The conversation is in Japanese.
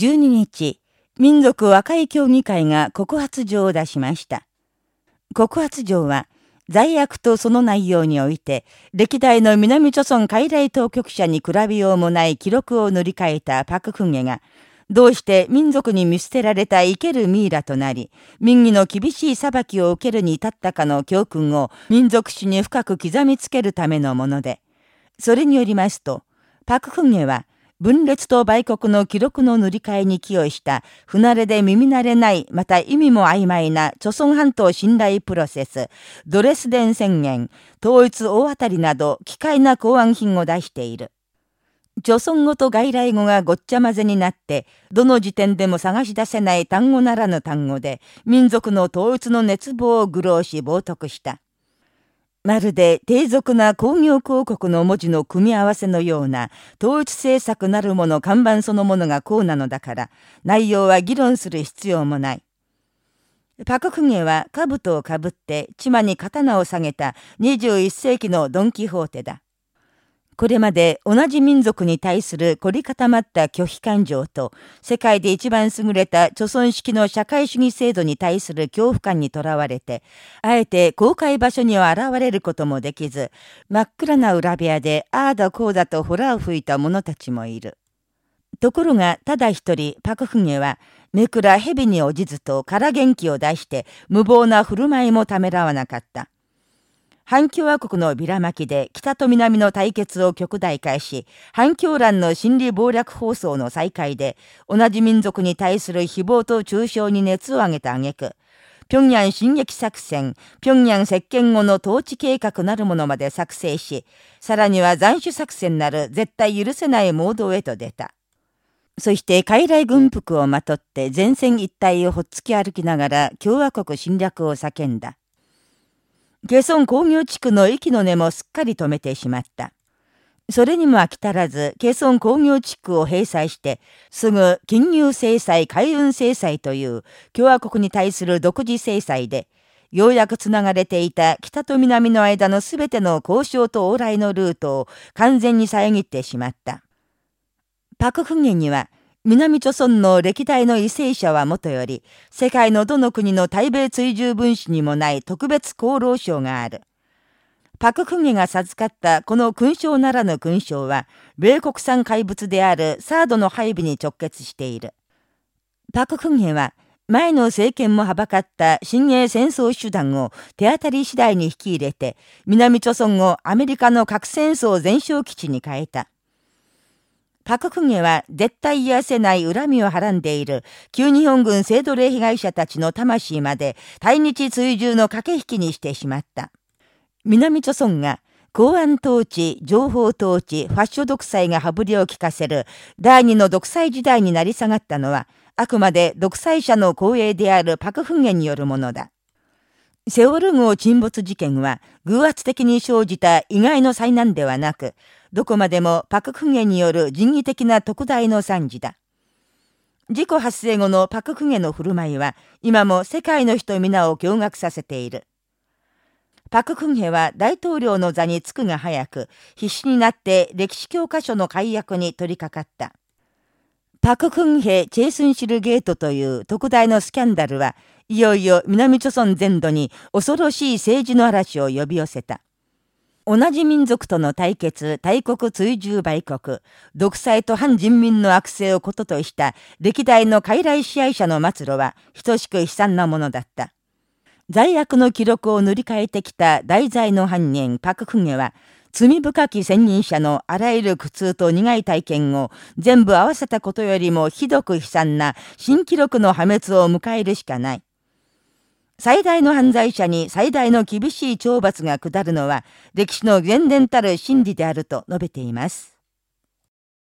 12日、民族和解協議会が告発状を出しました。告発状は、罪悪とその内容において、歴代の南朝村海来当局者に比べようもない記録を塗り替えたパククンゲが、どうして民族に見捨てられた生けるミイラとなり、民意の厳しい裁きを受けるに至ったかの教訓を民族史に深く刻みつけるためのもので、それによりますと、パククンゲは、分裂と売国の記録の塗り替えに寄与した不慣れで耳慣れないまた意味も曖昧な著村半島信頼プロセス、ドレスデン宣言、統一大当たりなど機械な考案品を出している。著村語と外来語がごっちゃ混ぜになって、どの時点でも探し出せない単語ならぬ単語で、民族の統一の熱望を愚弄し冒涜した。まるで低俗な工業広告の文字の組み合わせのような統一政策なるもの看板そのものがこうなのだから、内容は議論する必要もない。パククゲは兜をかぶって千葉に刀を下げた21世紀のドン・キホーテだ。これまで同じ民族に対する凝り固まった拒否感情と、世界で一番優れた貯村式の社会主義制度に対する恐怖感にとらわれて、あえて公開場所には現れることもできず、真っ暗な裏部屋でああだこうだとホラを吹いた者たちもいる。ところが、ただ一人、パクフゲは、目くら蛇におじずと空元気を出して、無謀な振る舞いもためらわなかった。反共和国のビラ巻きで北と南の対決を極大化し、反共乱の心理暴略放送の再開で、同じ民族に対する誹謗と中傷に熱を上げた挙句、平壌進撃作戦、平壌石鹸後の統治計画なるものまで作成し、さらには斬首作戦なる絶対許せないモードへと出た。そして傀儡軍服をまとって前線一帯をほっつき歩きながら共和国侵略を叫んだ。下村工業地区の息の根もすっかり止めてしまった。それにも飽き足らず、ケソン工業地区を閉鎖して、すぐ金融制裁、海運制裁という共和国に対する独自制裁で、ようやくつながれていた北と南の間のすべての交渉と往来のルートを完全に遮ってしまった。パクフゲには、南朝村の歴代の為政者はもとより、世界のどの国の対米追従分子にもない特別功労賞がある。パククゲが授かったこの勲章ならぬ勲章は、米国産怪物であるサードの配備に直結している。パククゲは、前の政権もはばかった新鋭戦争手段を手当たり次第に引き入れて、南朝村をアメリカの核戦争全焼基地に変えた。パククゲは絶対癒せない恨みをはらんでいる旧日本軍性奴隷被害者たちの魂まで対日追従の駆け引きにしてしまった。南朝村が公安統治、情報統治、ファッション独裁が羽振りを利かせる第二の独裁時代になり下がったのは、あくまで独裁者の公営であるパクフンゲによるものだ。セオル号沈没事件は偶発的に生じた意外の災難ではなく、どこまでもパククゲによる人為的な特大の惨事だ。事故発生後のパククゲの振る舞いは、今も世界の人皆を驚愕させている。パククンヘは大統領の座に着くが早く、必死になって歴史教科書の解約に取り掛かった。パククンヘ・チェイスンシルゲートという特大のスキャンダルは、いよいよ南朝村全土に恐ろしい政治の嵐を呼び寄せた。同じ民族との対決、大国追従売国、独裁と反人民の悪性をこととした歴代の傀儡支配者の末路は等しく悲惨なものだった。罪悪の記録を塗り替えてきた大罪の犯人パククゲは、罪深き先任者のあらゆる苦痛と苦い体験を全部合わせたことよりもひどく悲惨な新記録の破滅を迎えるしかない。最大の犯罪者に最大の厳しい懲罰が下るのは歴史の厳伝たる真理であると述べています。